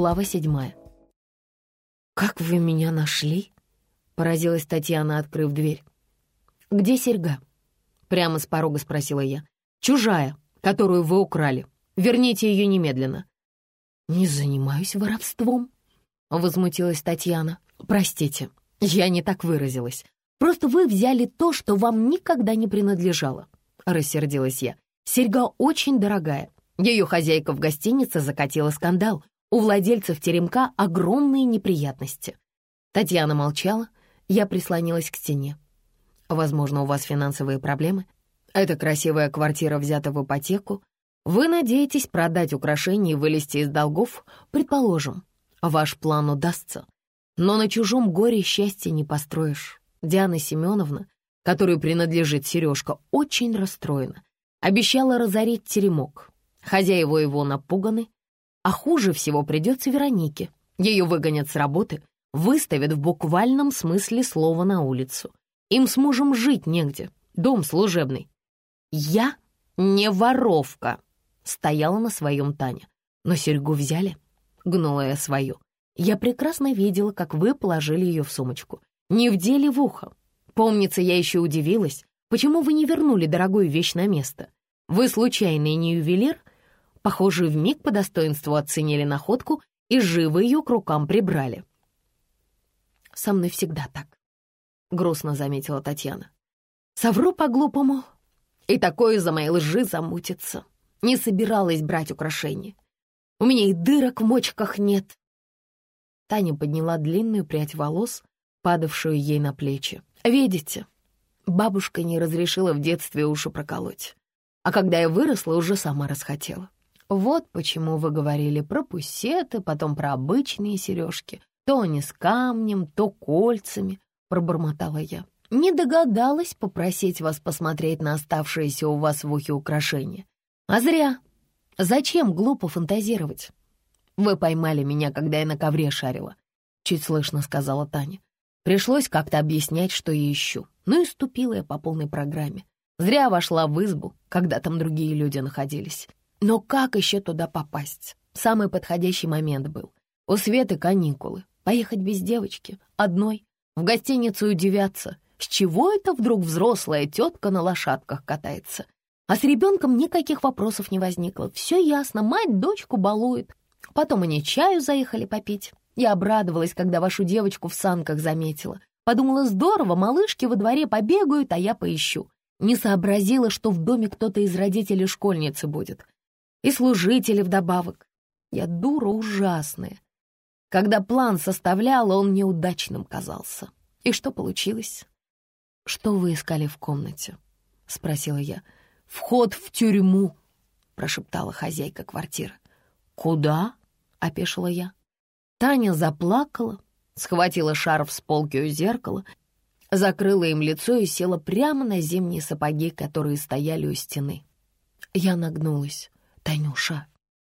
Глава седьмая. «Как вы меня нашли?» — поразилась Татьяна, открыв дверь. «Где серьга?» — прямо с порога спросила я. «Чужая, которую вы украли. Верните ее немедленно». «Не занимаюсь воровством», — возмутилась Татьяна. «Простите, я не так выразилась. Просто вы взяли то, что вам никогда не принадлежало», — рассердилась я. «Серьга очень дорогая. Ее хозяйка в гостинице закатила скандал. У владельцев теремка огромные неприятности». Татьяна молчала, я прислонилась к стене. «Возможно, у вас финансовые проблемы? Это красивая квартира взята в ипотеку. Вы надеетесь продать украшения и вылезти из долгов? Предположим, ваш план удастся. Но на чужом горе счастья не построишь. Диана Семеновна, которой принадлежит сережка, очень расстроена. Обещала разорить теремок. Хозяева его напуганы. А хуже всего придется Веронике. Ее выгонят с работы, выставят в буквальном смысле слова на улицу. Им с мужем жить негде, дом служебный. «Я не воровка», — стояла на своем Таня. «Но серьгу взяли», — гнула я свою. Я прекрасно видела, как вы положили ее в сумочку. Не вдели в ухо. Помнится, я еще удивилась, почему вы не вернули дорогую вещь на место. Вы случайный не ювелир? Похоже, вмиг по достоинству оценили находку и живо ее к рукам прибрали. «Со мной всегда так», — грустно заметила Татьяна. «Совру по-глупому, и такое из-за моей лжи замутится. Не собиралась брать украшения. У меня и дырок в мочках нет, Таня подняла длинную прядь волос, падавшую ей на плечи. «Видите, бабушка не разрешила в детстве уши проколоть. А когда я выросла, уже сама расхотела. Вот почему вы говорили про пусеты, потом про обычные сережки. То они с камнем, то кольцами», — пробормотала я. «Не догадалась попросить вас посмотреть на оставшиеся у вас в ухе украшения. А зря. Зачем глупо фантазировать? Вы поймали меня, когда я на ковре шарила», — чуть слышно сказала Таня. Пришлось как-то объяснять, что я ищу. Ну и ступила я по полной программе. Зря вошла в избу, когда там другие люди находились. Но как еще туда попасть? Самый подходящий момент был. У Светы каникулы. Поехать без девочки, одной, в гостиницу удивятся. С чего это вдруг взрослая тетка на лошадках катается? А с ребенком никаких вопросов не возникло. Все ясно, мать дочку балует. Потом они чаю заехали попить. Я обрадовалась, когда вашу девочку в санках заметила. Подумала, здорово, малышки во дворе побегают, а я поищу. Не сообразила, что в доме кто-то из родителей школьницы будет. И служители вдобавок. Я дура ужасная. Когда план составляла, он неудачным казался. И что получилось? «Что вы искали в комнате?» — спросила я. «Вход в тюрьму», — прошептала хозяйка квартиры. «Куда?» — опешила я. Таня заплакала, схватила шарф с полки у зеркала, закрыла им лицо и села прямо на зимние сапоги, которые стояли у стены. Я нагнулась. «Танюша,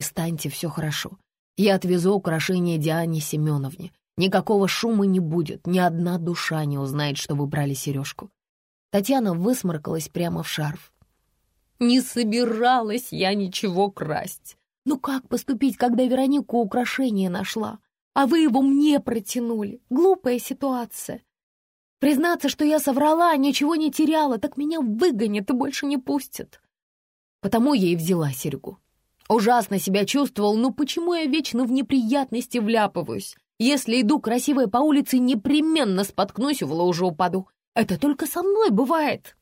станьте, все хорошо. Я отвезу украшение Диане Семеновне. Никакого шума не будет, ни одна душа не узнает, что вы брали сережку». Татьяна высморкалась прямо в шарф. «Не собиралась я ничего красть. Ну как поступить, когда Веронику украшение нашла, а вы его мне протянули? Глупая ситуация. Признаться, что я соврала, ничего не теряла, так меня выгонят и больше не пустят. Потому я и взяла серьгу. Ужасно себя чувствовал, но почему я вечно в неприятности вляпываюсь? Если иду красивой по улице, непременно споткнусь и в лужу упаду. Это только со мной бывает.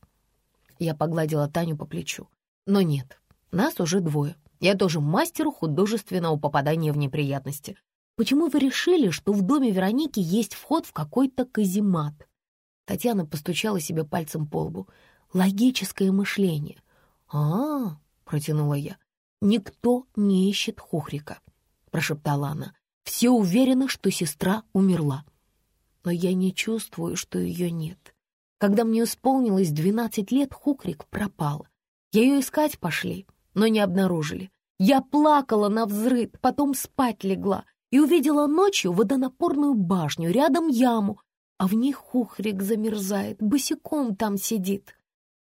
Я погладила Таню по плечу. Но нет, нас уже двое. Я тоже мастер художественного попадания в неприятности. Почему вы решили, что в доме Вероники есть вход в какой-то каземат? Татьяна постучала себе пальцем по лбу. Логическое мышление. А, протянула я. «Никто не ищет Хухрика», — прошептала она. «Все уверены, что сестра умерла. Но я не чувствую, что ее нет. Когда мне исполнилось двенадцать лет, Хухрик пропал. Ее искать пошли, но не обнаружили. Я плакала на взрыв, потом спать легла и увидела ночью водонапорную башню, рядом яму, а в ней хухрик замерзает, босиком там сидит.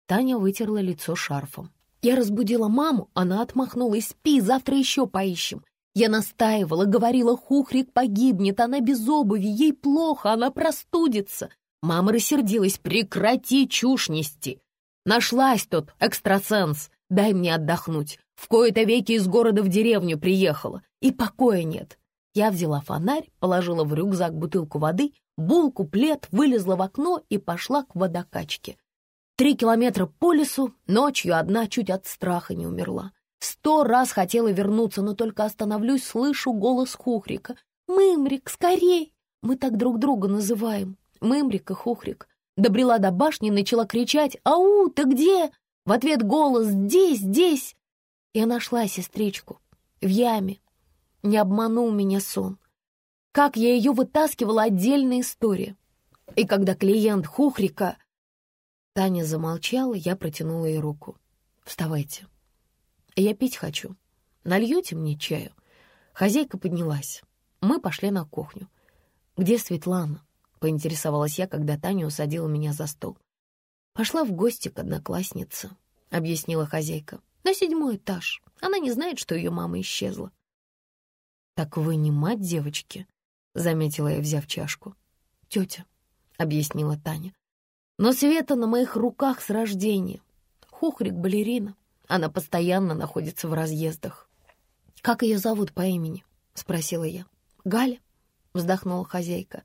Таня вытерла лицо шарфом. Я разбудила маму, она отмахнулась, спи, завтра еще поищем. Я настаивала, говорила, Хухрик погибнет, она без обуви, ей плохо, она простудится. Мама рассердилась, прекрати чушь нести. Нашлась тут экстрасенс, дай мне отдохнуть. В кои-то веки из города в деревню приехала, и покоя нет. Я взяла фонарь, положила в рюкзак бутылку воды, булку, плед, вылезла в окно и пошла к водокачке. Три километра по лесу, ночью одна чуть от страха не умерла. Сто раз хотела вернуться, но только остановлюсь, слышу голос Хухрика. «Мымрик, скорей!» Мы так друг друга называем. Мымрик и Хухрик. Добрела до башни, начала кричать «Ау, ты где?» В ответ голос «Здесь, здесь!» Я нашла сестричку в яме. Не обманул меня сон. Как я ее вытаскивала — отдельная история. И когда клиент Хухрика... Таня замолчала, я протянула ей руку. «Вставайте. Я пить хочу. Нальете мне чаю?» Хозяйка поднялась. Мы пошли на кухню. «Где Светлана?» — поинтересовалась я, когда Таня усадила меня за стол. «Пошла в гости к однокласснице», — объяснила хозяйка. «На седьмой этаж. Она не знает, что ее мама исчезла». «Так вы не мать девочки?» — заметила я, взяв чашку. «Тетя», — объяснила Таня. «Но Света на моих руках с рождения. Хухрик — балерина. Она постоянно находится в разъездах». «Как ее зовут по имени?» — спросила я. «Галя», — вздохнула хозяйка.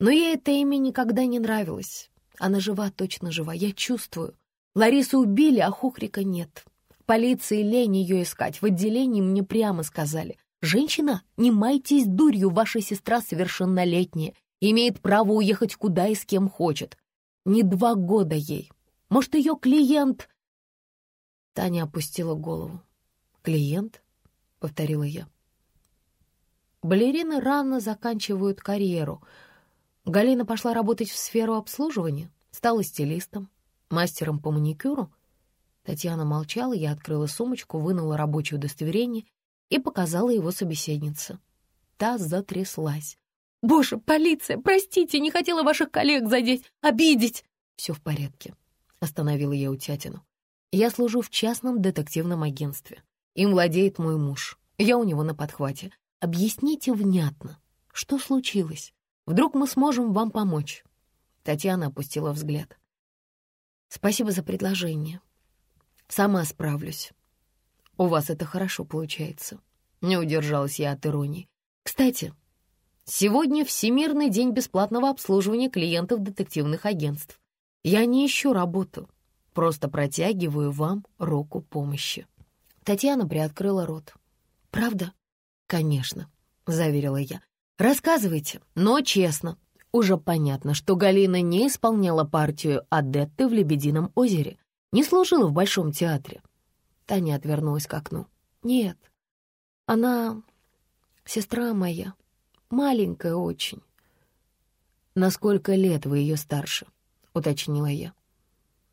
«Но ей это имя никогда не нравилось. Она жива, точно жива, я чувствую. Ларису убили, а Хухрика нет. Полиции лень ее искать. В отделении мне прямо сказали — «Женщина, не майтесь дурью, ваша сестра совершеннолетняя, имеет право уехать куда и с кем хочет. Не два года ей. Может, ее клиент...» Таня опустила голову. «Клиент?» — повторила я. Балерины рано заканчивают карьеру. Галина пошла работать в сферу обслуживания, стала стилистом, мастером по маникюру. Татьяна молчала, я открыла сумочку, вынула рабочее удостоверение и показала его собеседнице. Та затряслась. «Боже, полиция, простите, не хотела ваших коллег задеть, обидеть!» «Все в порядке», — остановила я утятину. «Я служу в частном детективном агентстве. Им владеет мой муж. Я у него на подхвате. Объясните внятно, что случилось? Вдруг мы сможем вам помочь?» Татьяна опустила взгляд. «Спасибо за предложение. Сама справлюсь. У вас это хорошо получается. Не удержалась я от иронии. Кстати, сегодня Всемирный день бесплатного обслуживания клиентов детективных агентств. Я не ищу работу, просто протягиваю вам руку помощи. Татьяна приоткрыла рот. «Правда?» «Конечно», — заверила я. «Рассказывайте, но честно. Уже понятно, что Галина не исполняла партию Адетты в «Лебедином озере», не служила в Большом театре. Таня отвернулась к окну. «Нет, она сестра моя, маленькая очень». «На сколько лет вы ее старше?» — уточнила я.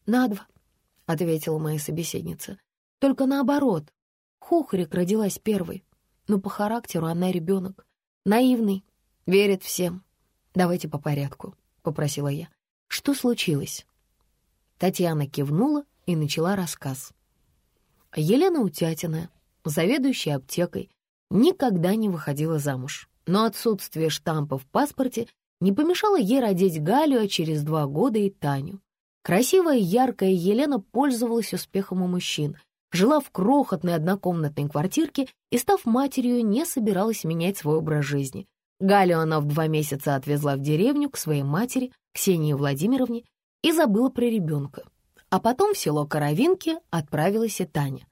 «На два», — ответила моя собеседница. «Только наоборот. Хухрик родилась первой, но по характеру она ребенок. Наивный, верит всем. Давайте по порядку», — попросила я. «Что случилось?» Татьяна кивнула и начала рассказ. Елена Утятина, заведующая аптекой, никогда не выходила замуж, но отсутствие штампа в паспорте не помешало ей родить Галю, а через два года и Таню. Красивая яркая Елена пользовалась успехом у мужчин, жила в крохотной однокомнатной квартирке и, став матерью, не собиралась менять свой образ жизни. Галю она в два месяца отвезла в деревню к своей матери, Ксении Владимировне, и забыла про ребенка. А потом в село Коровинки отправилась и Таня.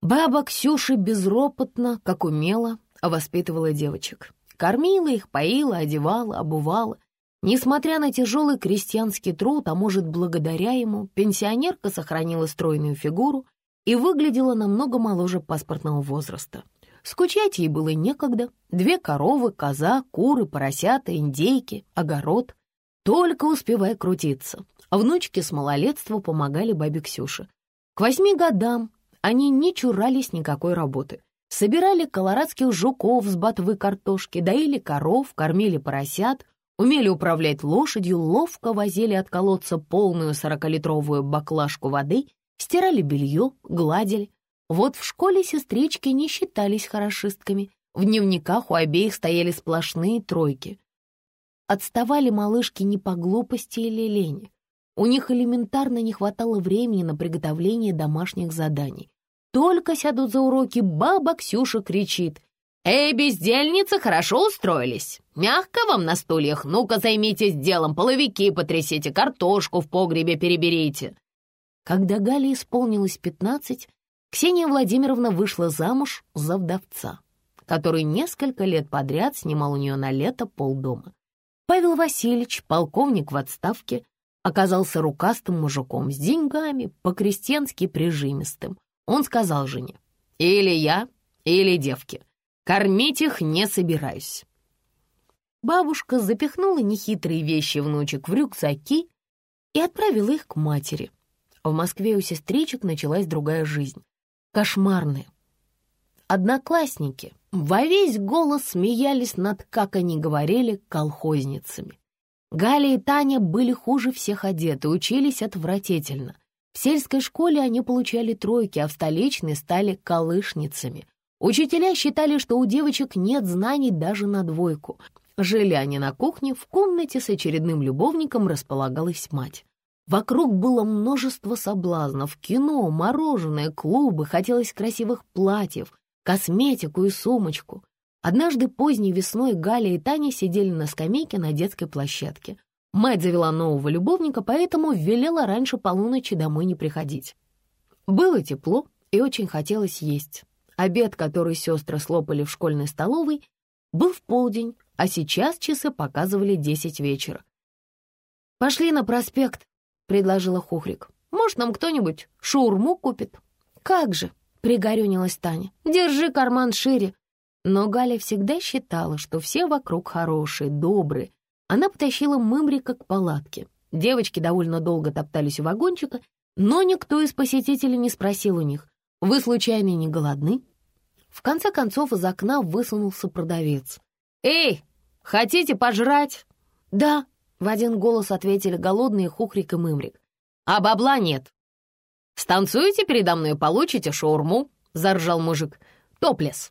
Баба Ксюша безропотно, как умела, воспитывала девочек. Кормила их, поила, одевала, обувала. Несмотря на тяжелый крестьянский труд, а может, благодаря ему, пенсионерка сохранила стройную фигуру и выглядела намного моложе паспортного возраста. Скучать ей было некогда. Две коровы, коза, куры, поросята, индейки, огород. Только успевая крутиться. А внучки с малолетства помогали бабе Ксюше. К восьми годам они не чурались никакой работы. Собирали колорадских жуков с ботвы картошки, доили коров, кормили поросят, умели управлять лошадью, ловко возили от колодца полную сорокалитровую баклажку воды, стирали белье, гладили. Вот в школе сестрички не считались хорошистками, В дневниках у обеих стояли сплошные тройки. Отставали малышки не по глупости или лени. У них элементарно не хватало времени на приготовление домашних заданий. Только сядут за уроки, баба Ксюша кричит. «Эй, бездельницы, хорошо устроились! Мягко вам на стульях, ну-ка займитесь делом, половики потрясите, картошку в погребе переберите!» Когда Гале исполнилось пятнадцать, Ксения Владимировна вышла замуж за вдовца, который несколько лет подряд снимал у нее на лето полдома. Павел Васильевич, полковник в отставке, оказался рукастым мужиком с деньгами, по-крестьянски прижимистым. Он сказал жене, «Или я, или девки. Кормить их не собираюсь». Бабушка запихнула нехитрые вещи внучек в рюкзаки и отправила их к матери. В Москве у сестричек началась другая жизнь. Кошмарная. Одноклассники во весь голос смеялись над, как они говорили, колхозницами. Галя и Таня были хуже всех одеты, учились отвратительно. В сельской школе они получали тройки, а в столичной стали колышницами. Учителя считали, что у девочек нет знаний даже на двойку. Жили они на кухне, в комнате с очередным любовником располагалась мать. Вокруг было множество соблазнов, кино, мороженое, клубы, хотелось красивых платьев, косметику и сумочку. Однажды поздней весной Галя и Таня сидели на скамейке на детской площадке. Мать завела нового любовника, поэтому велела раньше полуночи домой не приходить. Было тепло и очень хотелось есть. Обед, который сестры слопали в школьной столовой, был в полдень, а сейчас часы показывали десять вечера. «Пошли на проспект», — предложила Хухрик. «Может, нам кто-нибудь шаурму купит?» «Как же!» — пригорюнилась Таня. «Держи карман шире». Но Галя всегда считала, что все вокруг хорошие, добрые. Она потащила Мымрика к палатке. Девочки довольно долго топтались у вагончика, но никто из посетителей не спросил у них, «Вы, случайно, не голодны?» В конце концов из окна высунулся продавец. «Эй, хотите пожрать?» «Да», — в один голос ответили голодные Хухрик и Мымрик. «А бабла нет», «Станцуете передо мной, получите шаурму», — заржал мужик. «Топлес».